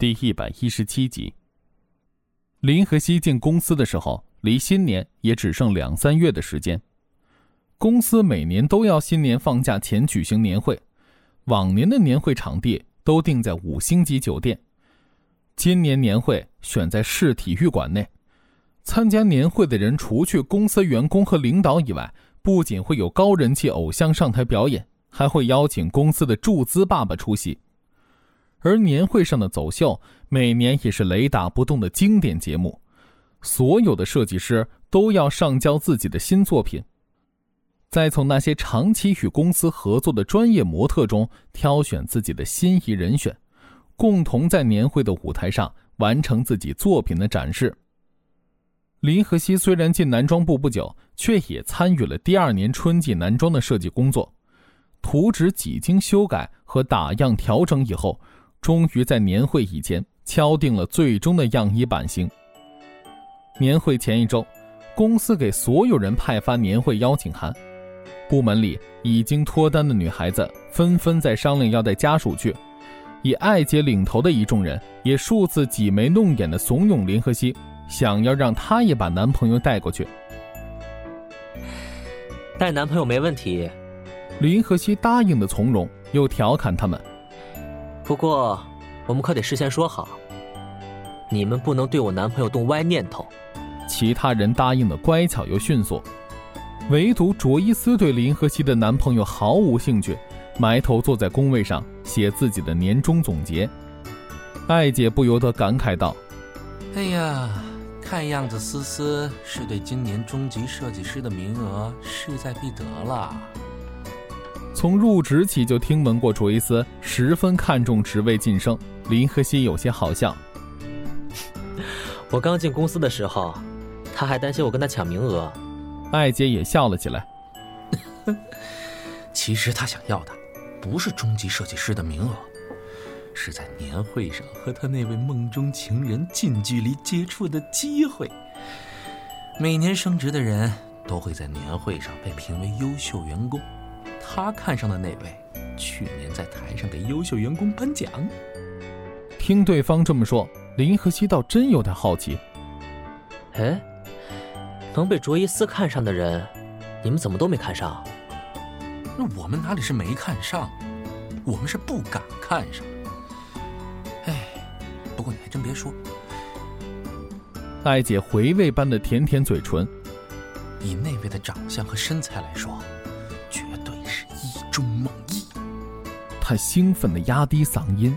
第一百一十七集。林和熙进公司的时候，离新年也只剩两三月的时间。公司每年都要新年放假前举行年会，往年的年会场地都定在五星级酒店，今年年会选在市体育馆内。参加年会的人，除去公司员工和领导以外，不仅会有高人气偶像上台表演，还会邀请公司的注资爸爸出席。而年会上的走秀，每年也是雷打不动的经典节目。所有的设计师都要上交自己的新作品，再从那些长期与公司合作的专业模特中挑选自己的心仪人选，共同在年会的舞台上完成自己作品的展示。林和熙虽然进男装部不久，却也参与了第二年春季男装的设计工作，图纸几经修改和打样调整以后。终于在年会以前敲定了最终的样衣版型。年会前一周，公司给所有人派发年会邀请函，部门里已经脱单的女孩子纷纷在商量要带家属去。以艾姐领头的一众人也数次挤眉弄眼的怂恿林和熙，想要让她也把男朋友带过去。带男朋友没问题，林和熙答应的从容，又调侃他们。不过，我们可得事先说好，你们不能对我男朋友动歪念头。其他人答应的乖巧又迅速，唯独卓伊斯对林和熙的男朋友毫无兴趣，埋头坐在工位上写自己的年终总结。艾姐不由得感慨道：“哎呀，看样子思思是对今年中级设计师的名额势在必得了。”从入职起就听闻过卓伊斯十分看重职位晋升，林和熙有些好笑。我刚进公司的时候，他还担心我跟他抢名额。艾姐也笑了起来。其实他想要的，不是中级设计师的名额，是在年会上和他那位梦中情人近距离接触的机会。每年升职的人都会在年会上被评为优秀员工。他看上的那位，去年在台上给优秀员工颁奖。听对方这么说，林和熙倒真有点好奇。哎，能被卓伊斯看上的人，你们怎么都没看上？那我们哪里是没看上，我们是不敢看上。哎，不过你还真别说，艾姐回味般的舔舔嘴唇，以那位的长相和身材来说。他兴奋的压低嗓音：“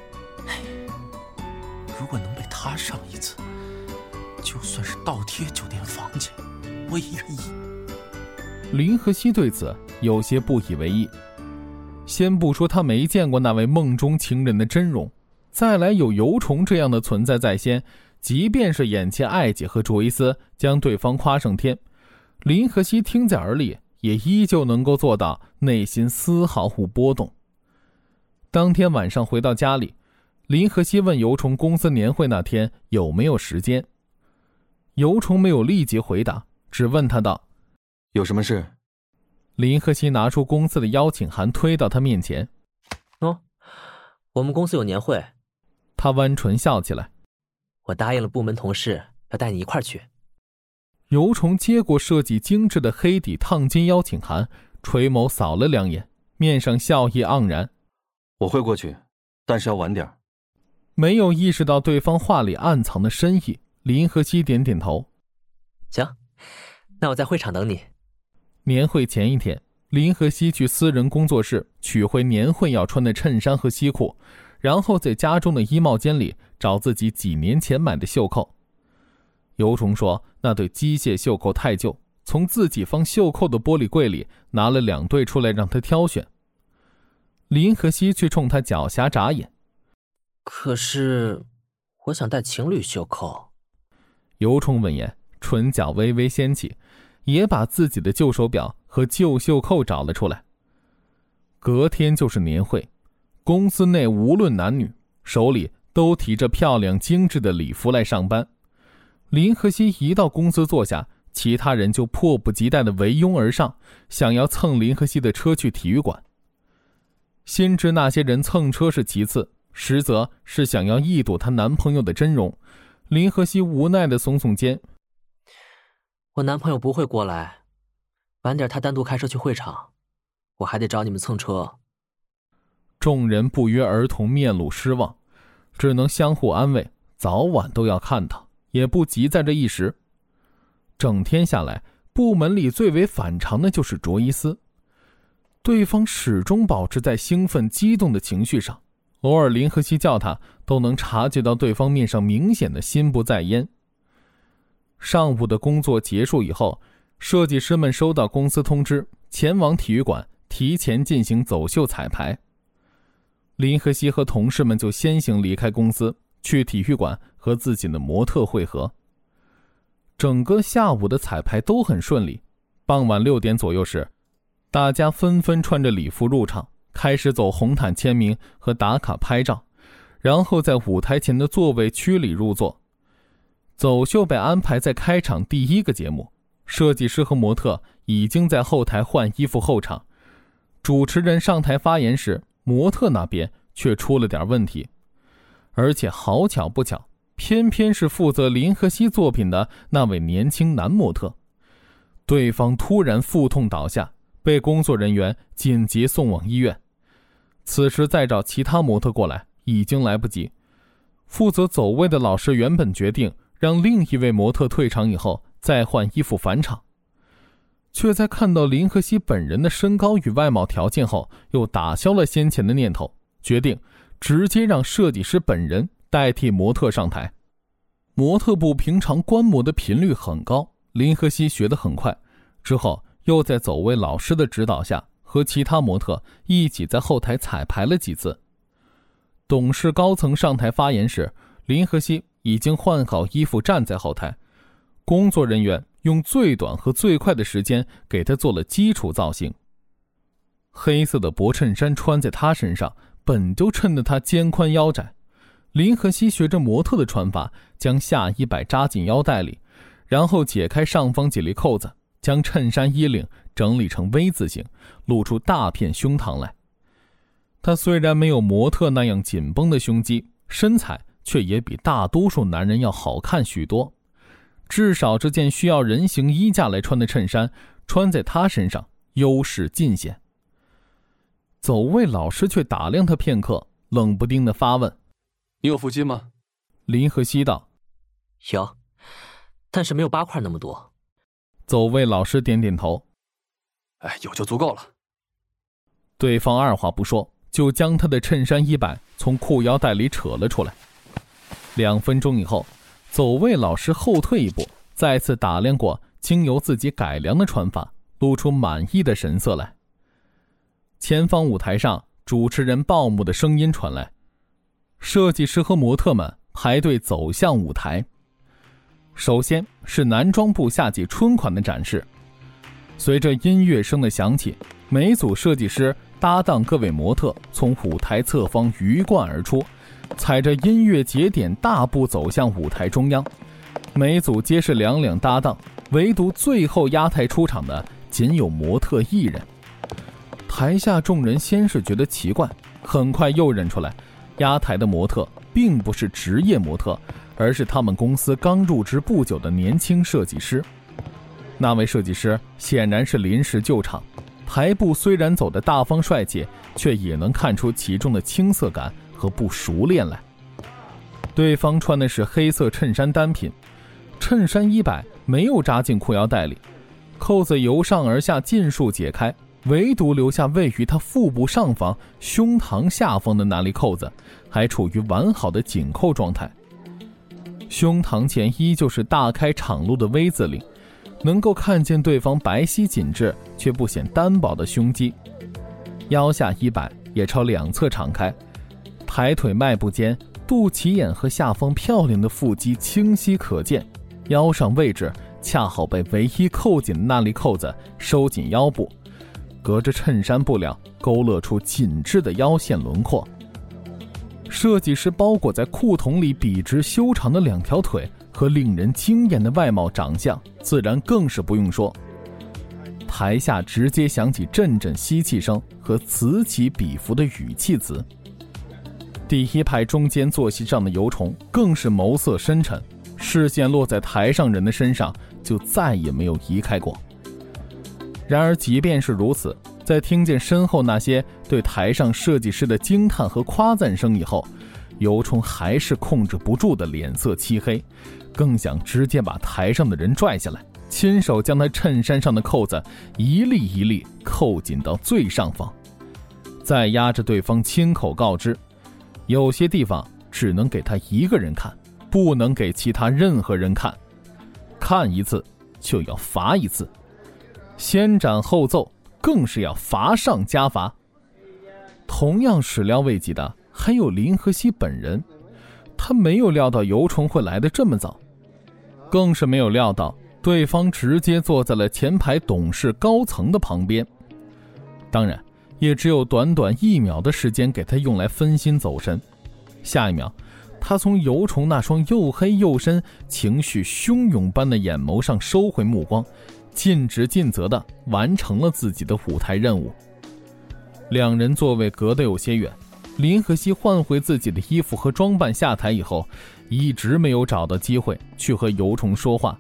如果能被他上一次，就算是倒贴酒店房钱，我也愿意。”林和熙对此有些不以为意。先不说他没见过那位梦中情人的真容，再来有尤虫这样的存在在先，即便是眼前艾姐和卓伊斯将对方夸上天，林和熙听在耳里。也依旧能够做到内心丝毫无波动。当天晚上回到家里，林和熙问尤虫公司年会那天有没有时间。尤虫没有立即回答，只问他道：“有什么事？”林和熙拿出公司的邀请函推到他面前：“喏，我们公司有年会。”他弯唇笑起来：“我答应了部门同事，要带你一块儿去。”尤虫接过设计精致的黑底烫金邀请函，垂眸扫了两眼，面上笑意盎然。我会过去，但是要晚点。没有意识到对方话里暗藏的深意，林和熙点点头。行，那我在会场等你。年会前一天，林和熙去私人工作室取回年会要穿的衬衫和西裤，然后在家中的衣帽间里找自己几年前买的袖扣。尤虫说：“那对机械袖扣太旧，从自己放袖扣的玻璃柜里拿了两对出来让他挑选。”林和熙却冲他狡黠眨眼：“可是，我想戴情侣袖扣。”尤冲闻言，唇角微微掀起，也把自己的旧手表和旧袖扣找了出来。隔天就是年会，公司内无论男女，手里都提着漂亮精致的礼服来上班。林和熙一到公司坐下，其他人就迫不及待地围拥而上，想要蹭林和熙的车去体育馆。心知那些人蹭车是其次，实则是想要一睹她男朋友的真容。林和熙无奈的耸耸肩：“我男朋友不会过来，晚点他单独开车去会场，我还得找你们蹭车。”众人不约而同面露失望，只能相互安慰：早晚都要看他，也不急在这一时。整天下来，部门里最为反常的就是卓伊斯，对方始终保持在兴奋激动的情绪上。偶尔林和熙叫他，都能察觉到对方面上明显的心不在焉。上午的工作结束以后，设计师们收到公司通知，前往体育馆提前进行走秀彩排。林和熙和同事们就先行离开公司，去体育馆和自己的模特会合。整个下午的彩排都很顺利。傍晚六点左右时，大家纷纷穿着礼服入场。开始走红毯签名和打卡拍照，然后在舞台前的座位区里入座。走秀被安排在开场第一个节目，设计师和模特已经在后台换衣服候场。主持人上台发言时，模特那边却出了点问题，而且好巧不巧，偏偏是负责林和熙作品的那位年轻男模特，对方突然腹痛倒下，被工作人员紧急送往医院。此时再找其他模特过来已经来不及。负责走位的老师原本决定让另一位模特退场以后再换衣服返场，却在看到林和熙本人的身高与外貌条件后，又打消了先前的念头，决定直接让设计师本人代替模特上台。模特部平常观摩的频率很高，林和熙学得很快，之后又在走位老师的指导下。和其他模特一起在后台彩排了几次。董事高层上台发言时，林和熙已经换好衣服站在后台，工作人员用最短和最快的时间给他做了基础造型。黑色的薄衬衫穿在他身上，本就衬得他肩宽腰窄。林和熙学着模特的穿法，将下衣摆扎进腰带里，然后解开上方几粒扣子，将衬衫衣领。整理成 V 字形，露出大片胸膛来。他虽然没有模特那样紧绷的胸肌，身材却也比大多数男人要好看许多。至少这件需要人形衣架来穿的衬衫，穿在他身上优势尽显。走位老师却打量他片刻，冷不丁的发问：“你有腹肌吗？”林和熙道：“有，但是没有八块那么多。”走位老师点点头。哎，有就足够了。对方二话不说，就将他的衬衫衣摆从裤腰带里扯了出来。两分钟以后，走位老师后退一步，再次打量过经由自己改良的穿法，露出满意的神色来。前方舞台上，主持人鲍姆的声音传来：“设计师和模特们排队走向舞台。首先是男装部夏季春款的展示。”随着音乐声的响起，每组设计师搭档各位模特从舞台侧方鱼贯而出，踩着音乐节点大步走向舞台中央。每组皆是两两搭档，唯独最后压台出场的仅有模特一人。台下众人先是觉得奇怪，很快又认出来，压台的模特并不是职业模特，而是他们公司刚入职不久的年轻设计师。那位设计师显然是临时救场，台步虽然走得大方帅气，却也能看出其中的青涩感和不熟练来。对方穿的是黑色衬衫单品，衬衫衣摆没有扎进裤腰带里，扣子由上而下尽数解开，唯独留下位于他腹部上方、胸膛下方的那粒扣子，还处于完好的紧扣状态。胸膛前依旧是大开敞露的 V 字领。能够看见对方白皙紧致却不显单薄的胸肌，腰下衣摆也朝两侧敞开，抬腿迈步间，肚脐眼和下方漂亮的腹肌清晰可见，腰上位置恰好被唯一扣紧的那粒扣子收紧腰部，隔着衬衫布料勾勒出紧致的腰线轮廓。设计师包裹在裤筒里笔直修长的两条腿。和令人惊艳的外貌长相，自然更是不用说。台下直接响起阵阵吸气声和此起彼伏的语气词。第一排中间坐席上的尤虫更是眸色深沉，视线落在台上人的身上，就再也没有移开过。然而，即便是如此，在听见身后那些对台上设计师的惊叹和夸赞声以后，尤冲还是控制不住的脸色漆黑，更想直接把台上的人拽下来，亲手将他衬衫上的扣子一粒一粒扣紧到最上方，再压着对方亲口告知：有些地方只能给他一个人看，不能给其他任何人看，看一次就要罚一次。先斩后奏，更是要罚上加罚。同样始料未及的还有林和熙本人，他没有料到尤虫会来的这么早，更是没有料到对方直接坐在了前排董事高层的旁边。当然，也只有短短一秒的时间给他用来分心走神。下一秒，他从尤虫那双又黑又深、情绪汹涌般的眼眸上收回目光。尽职尽责地完成了自己的舞台任务。两人座位隔得有些远，林和熙换回自己的衣服和装扮下台以后，一直没有找到机会去和尤虫说话。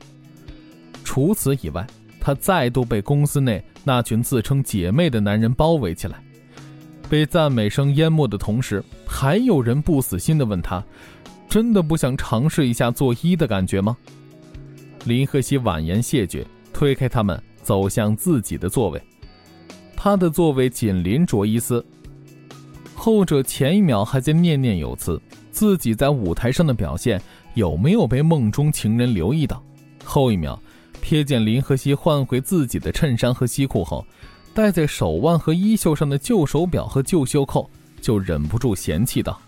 除此以外，他再度被公司内那群自称姐妹的男人包围起来，被赞美声淹没的同时，还有人不死心地问他：“真的不想尝试一下做医的感觉吗？”林和熙婉言谢绝。推开他们，走向自己的座位。他的座位紧邻卓伊斯，后者前一秒还在念念有词，自己在舞台上的表现有没有被梦中情人留意到？后一秒，瞥见林和熙换回自己的衬衫和西裤后，戴在手腕和衣袖上的旧手表和旧袖扣，就忍不住嫌弃道：“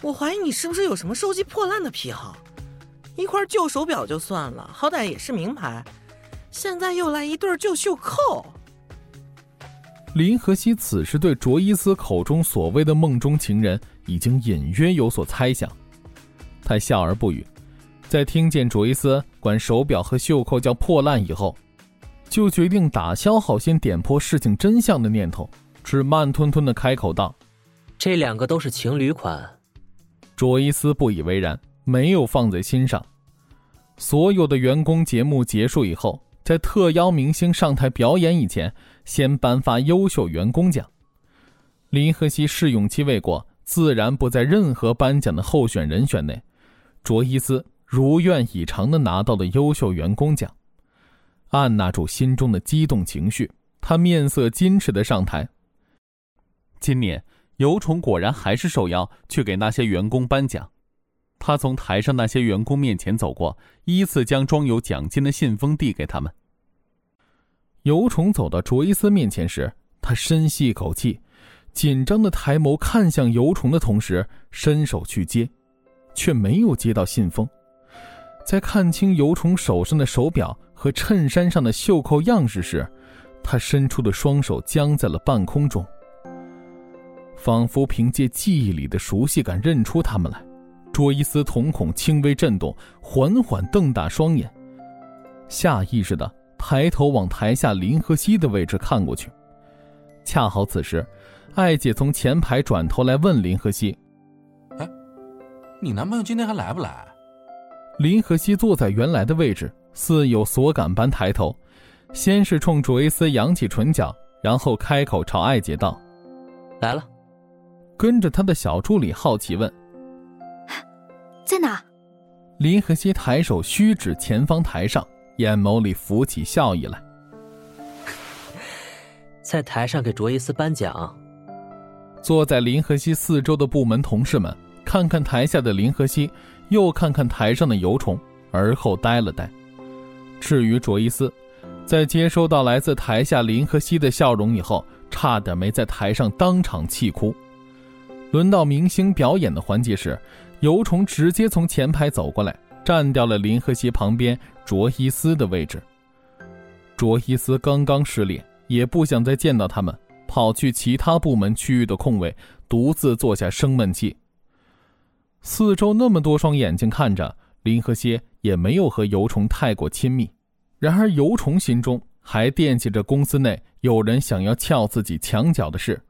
我怀疑你是不是有什么收集破烂的癖好？”一块旧手表就算了，好歹也是名牌，现在又来一对旧袖扣。林和熙此时对卓伊斯口中所谓的梦中情人已经隐约有所猜想，他笑而不语。在听见卓伊斯管手表和袖扣叫破烂以后，就决定打消好心点破事情真相的念头，只慢吞吞的开口道：“这两个都是情侣款。”卓伊斯不以为然。没有放在心上。所有的员工节目结束以后，在特邀明星上台表演以前，先颁发优秀员工奖。林和熙试用期未过，自然不在任何颁奖的候选人选内。卓伊斯如愿以偿的拿到了优秀员工奖，按捺住心中的激动情绪，他面色矜持的上台。今年尤虫果然还是受邀去给那些员工颁奖。他从台上那些员工面前走过，依次将装有奖金的信封递给他们。尤虫走到卓伊斯面前时，他深吸一口气，紧张的抬眸看向尤虫的同时，伸手去接，却没有接到信封。在看清尤虫手上的手表和衬衫上的袖扣样式时，他伸出的双手僵在了半空中，仿佛凭借记忆里的熟悉感认出他们来。卓伊斯瞳孔轻微震动，缓缓瞪大双眼，下意识的抬头往台下林和熙的位置看过去。恰好此时，艾姐从前排转头来问林和熙：“哎，你男朋友今天还来不来？”林和熙坐在原来的位置，似有所感般抬头，先是冲卓伊斯扬起唇角，然后开口朝艾姐道：“来了。”跟着他的小助理好奇问。在哪？林和熙抬手虚指前方台上，眼眸里浮起笑意来。在台上给卓伊斯颁奖。坐在林和熙四周的部门同事们看看台下的林和熙，又看看台上的尤虫，而后呆了呆。至于卓伊斯，在接收到来自台下林和熙的笑容以后，差点没在台上当场气哭。轮到明星表演的环节时。尤虫直接从前排走过来，占掉了林和熙旁边卓伊斯的位置。卓伊斯刚刚失恋，也不想再见到他们，跑去其他部门区域的空位，独自坐下生闷气。四周那么多双眼睛看着林和熙，也没有和尤虫太过亲密。然而尤虫心中还惦记着公司内有人想要撬自己墙角的事。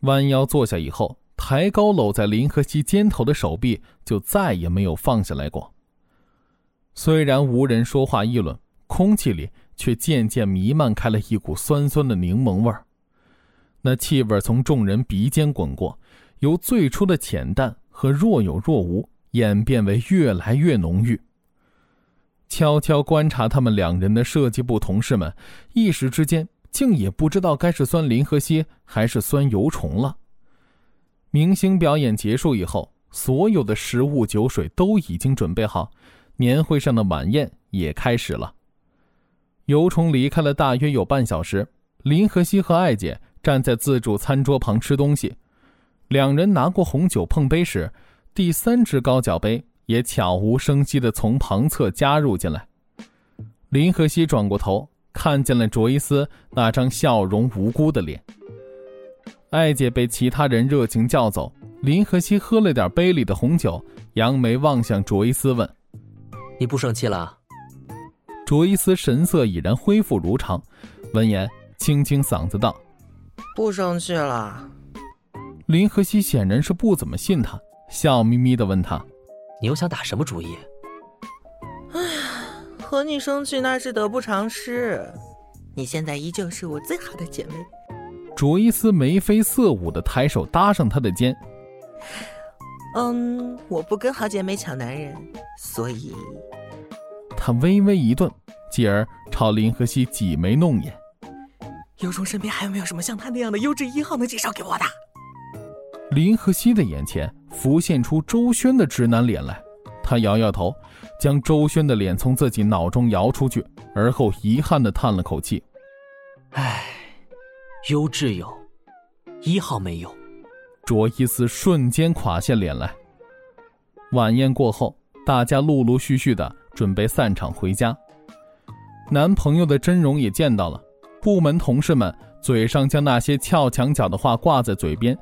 弯腰坐下以后，抬高搂在林和熙肩头的手臂就再也没有放下来过。虽然无人说话议论，空气里却渐渐弥漫开了一股酸酸的柠檬味儿。那气味从众人鼻尖滚过，由最初的浅淡和若有若无，演变为越来越浓郁。悄悄观察他们两人的设计部同事们，一时之间竟也不知道该是酸林和蝎还是酸油虫了。明星表演结束以后，所有的食物酒水都已经准备好。年会上的晚宴也开始了。油虫离开了大约有半小时，林和熙和艾姐站在自助餐桌旁吃东西。两人拿过红酒碰杯时，第三只高脚杯也悄无声息地从旁侧加入进来。林和熙转过头，看见了卓伊斯那张笑容无辜的脸。艾姐被其他人热情叫走，林和熙喝了点杯里的红酒，扬眉望向卓伊斯问。你不生气了？卓伊斯神色已然恢复如常，闻言清清嗓子道：“不生气了。”林和熙显然是不怎么信他，笑眯眯的问他：“你又想打什么主意？”“哎呀，和你生气那是得不偿失。你现在依旧是我最好的姐妹。”卓伊斯眉飞色舞的抬手搭上他的肩。嗯，我不跟好姐妹抢男人，所以。他微微一顿，继而朝林和熙挤眉弄眼。尤虫身边还有没有什么像他那样的优质一号能介绍给我的？林和熙的眼前浮现出周轩的直男脸来，他摇摇头，将周轩的脸从自己脑中摇出去，而后遗憾的叹了口气：“唉，优质有，一号没有。”卓伊斯瞬间垮下脸来。晚宴过后，大家陆陆续续的准备散场回家。男朋友的真容也见到了，部门同事们嘴上将那些撬墙角的话挂在嘴边，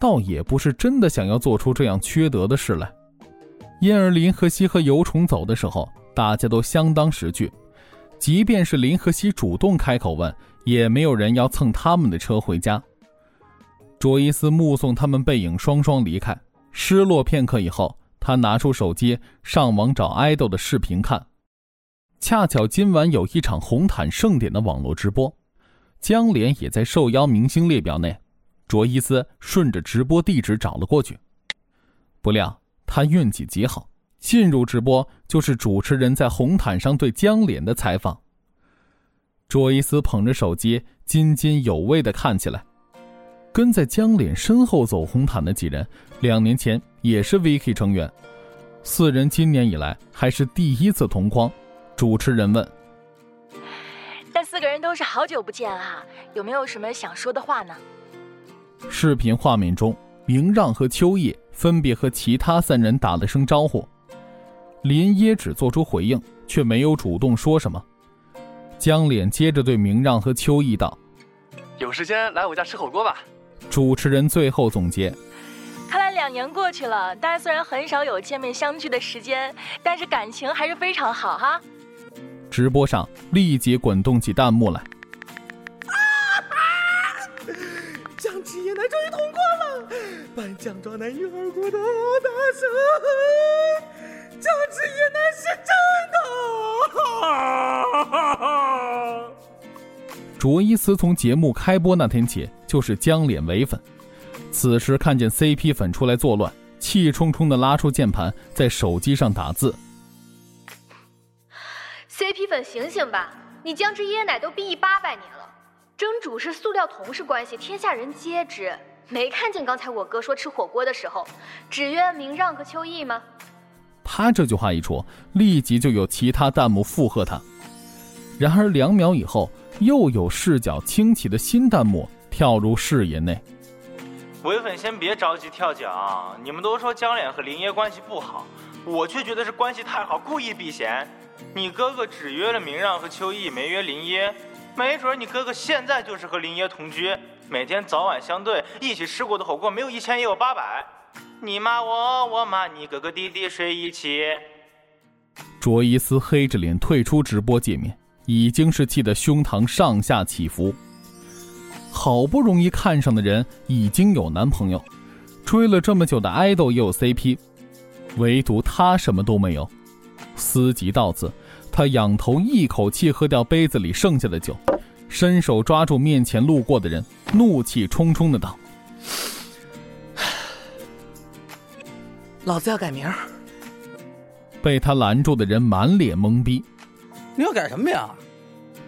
倒也不是真的想要做出这样缺德的事来。因而林和熙和尤虫走的时候，大家都相当识趣，即便是林和熙主动开口问，也没有人要蹭他们的车回家。卓伊斯目送他们背影双双离开，失落片刻以后，他拿出手机上网找爱豆的视频看。恰巧今晚有一场红毯盛典的网络直播，江莲也在受邀明星列表内。卓伊斯顺着直播地址找了过去，不料他运气极好，进入直播就是主持人在红毯上对江莲的采访。卓伊斯捧着手机津津有味地看起来。跟在江脸身后走红毯的几人，两年前也是 Vicky 成员，四人今年以来还是第一次同框。主持人问：“但四个人都是好久不见啊，有没有什么想说的话呢？”视频画面中，明让和秋叶分别和其他三人打了声招呼，林耶只做出回应，却没有主动说什么。江脸接着对明让和秋意道：“有时间来我家吃火锅吧。”主持人最后总结：看来两年过去了，大家虽然很少有见面相聚的时间，但是感情还是非常好哈。直播上立即滚动起弹幕来。江直业男终于通过了，颁奖状男婴儿国的大声，江直业男是真的。卓依斯从节目开播那天起就是江脸唯粉，此时看见 CP 粉出来作乱，气冲冲的拉出键盘在手机上打字。CP 粉醒醒吧，你姜汁椰奶都毕业八百年了，蒸煮是塑料同事关系，天下人皆知。没看见刚才我哥说吃火锅的时候，只愿明让和秋意吗？他这句话一出，立即就有其他弹幕附和他。然而两秒以后。又有视角清奇的新弹幕跳入视野内。唯粉先别着急跳脚，你们都说江脸和林爷关系不好，我却觉得是关系太好，故意避嫌。你哥哥只约了明让和秋意，没约林耶，没准你哥哥现在就是和林爷同居，每天早晚相对，一起吃过的火锅没有一千也有八百。你骂我，我骂你，哥哥弟弟睡一起。卓伊斯黑着脸退出直播界面。已经是气得胸膛上下起伏。好不容易看上的人已经有男朋友，追了这么久的爱豆也有 CP，唯独他什么都没有。思及到此，他仰头一口气喝掉杯子里剩下的酒，伸手抓住面前路过的人，怒气冲冲的道：“老子要改名。”被他拦住的人满脸懵逼：“你要改什么呀？”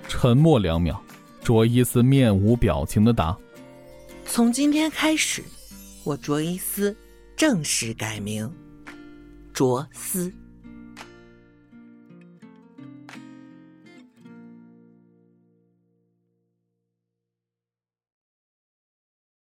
沉默两秒，卓伊斯面无表情的答：“从今天开始，我卓伊斯正式改名，卓斯。”